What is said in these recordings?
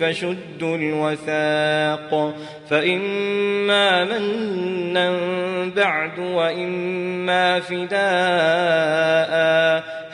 فشدوا الوثاق فإما منا بعد وإما فداء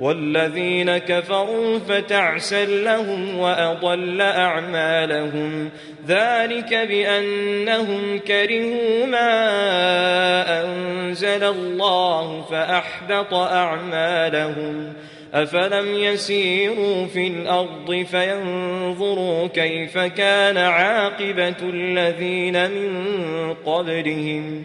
والذين كفروا فتعسا لهم وأضل أعمالهم. ذلك بأنهم كرهوا ما أنزل الله فأحبط أعمالهم. أفلم يسيروا في الأرض فينظروا كيف كان عاقبة الذين من قبلهم.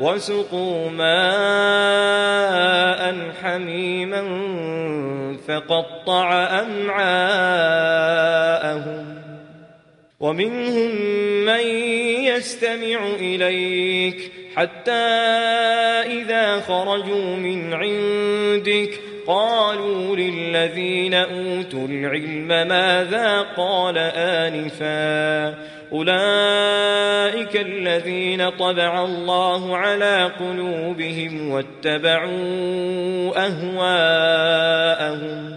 وسقوا ماء حميما فقطع أمعاءهم ومنهم من يستمع إليك حتى إذا خرجوا من عندك قالوا للذين أوتوا العلم ماذا قال آنفا أولئك الذين طبع الله على قلوبهم واتبعوا أهواءهم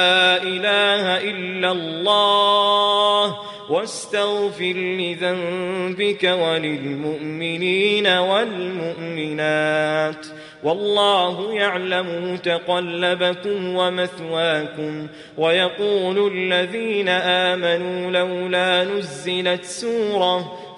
إلا الله واستغفر لذنبك وللمؤمنين والمؤمنات والله يعلم متقلبكم ومثواكم ويقول الذين آمنوا لولا نزلت سورة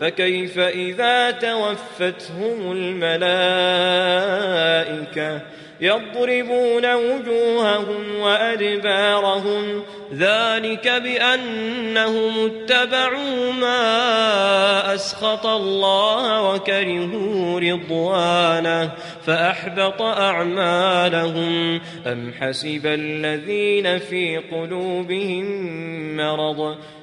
فكيف إذا توفتهم الملائكة يضربون وجوههم وأدبارهم ذلك بأنهم اتبعوا ما أسخط الله وكرهوا رضوانه فأحبط أعمالهم أم حسب الذين في قلوبهم مرض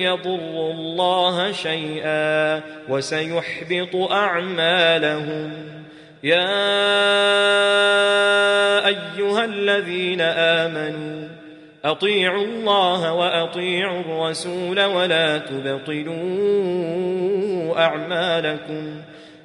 يضروا الله شيئا وسيحبط أعمالهم. يا أيها الذين آمنوا أطيعوا الله وأطيعوا الرسول ولا تبطلوا أعمالكم.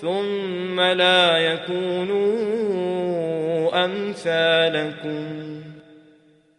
ثم لا يكونوا أمثالكم.